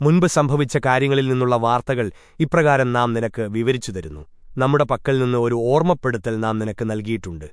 മുൻപ് സംഭവിച്ച കാര്യങ്ങളിൽ നിന്നുള്ള വാർത്തകൾ ഇപ്രകാരം നാം നിനക്ക് വിവരിച്ചു തരുന്നു. നമ്മുടെ പക്കൽ നിന്ന് ഒരു ഓർമ്മപ്പെടുത്തൽ നാം നിനക്ക് നൽകിയിട്ടുണ്ട്.